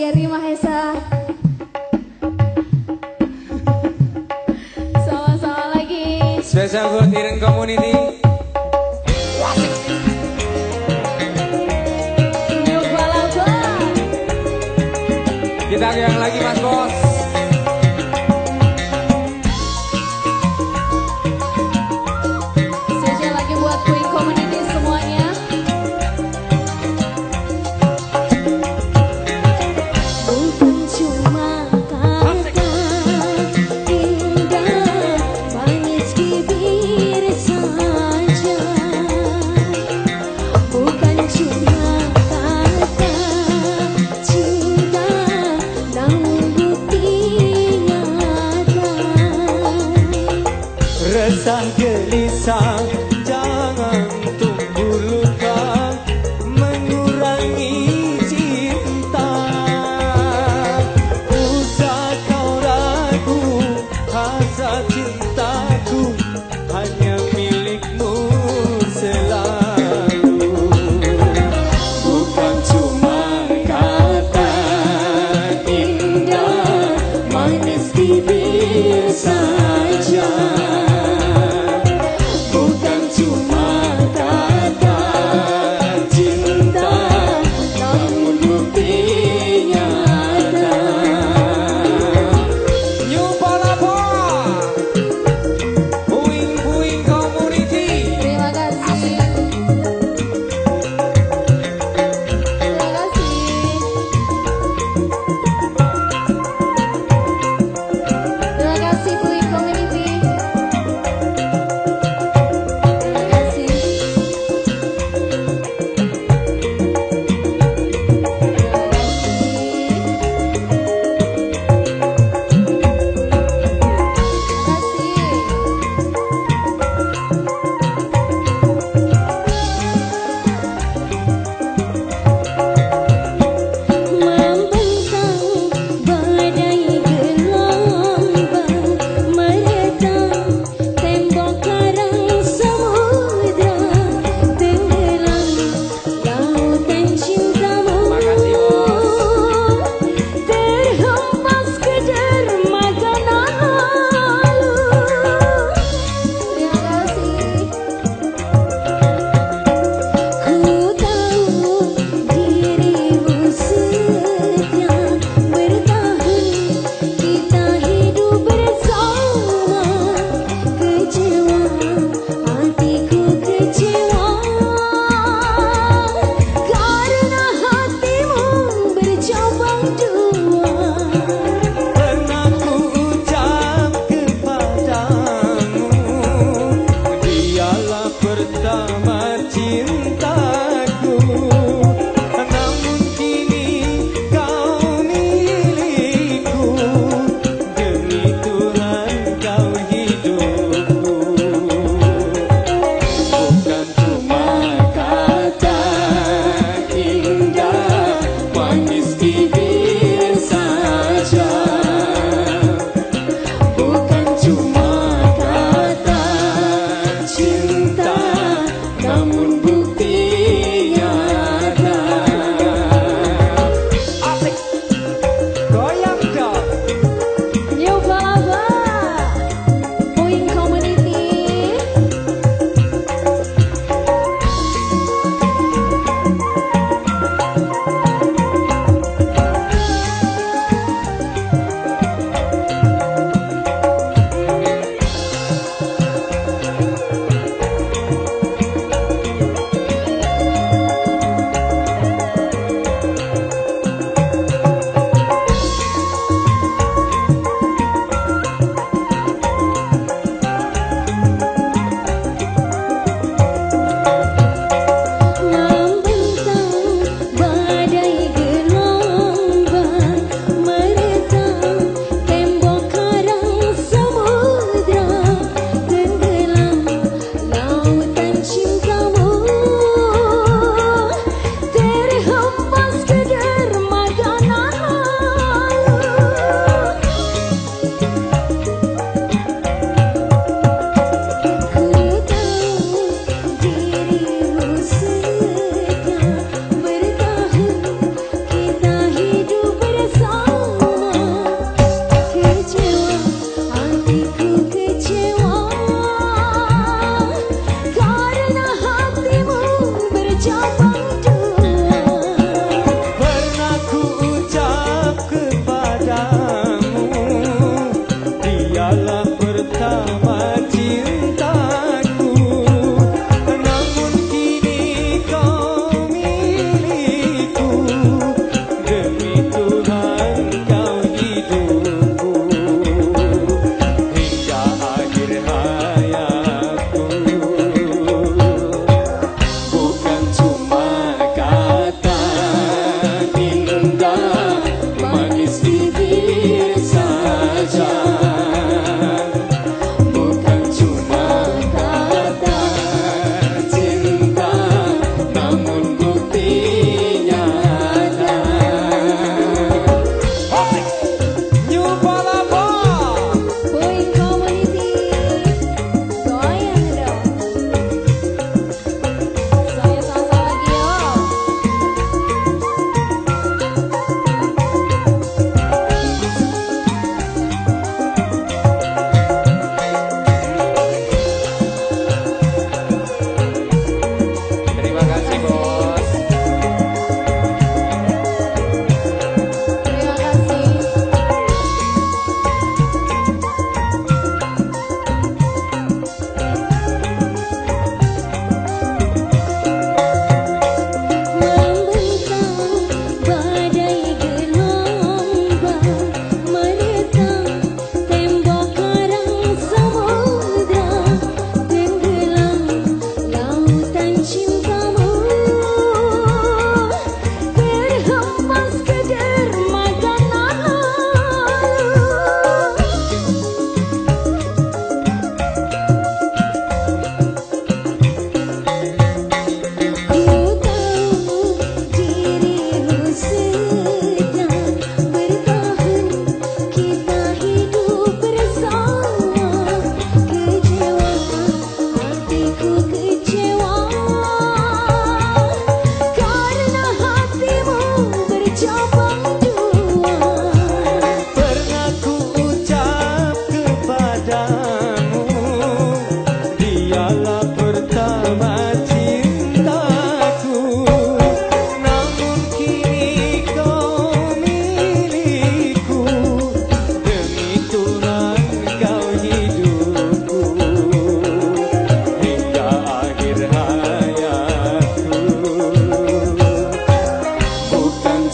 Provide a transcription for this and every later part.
Gary Mahesa. Sama-sama lagi. Spesial buat Iren Community kita yang lagi mas bos. Resah gelisah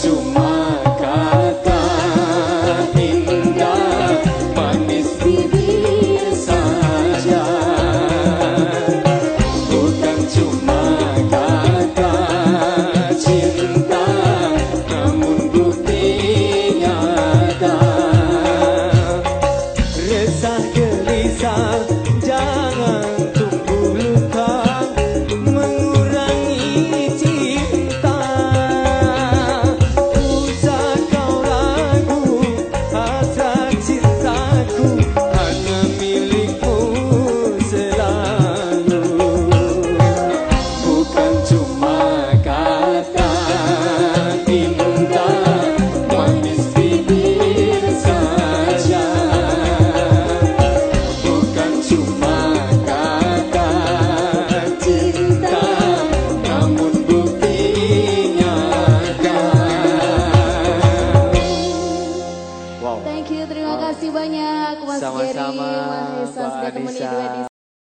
to my